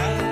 I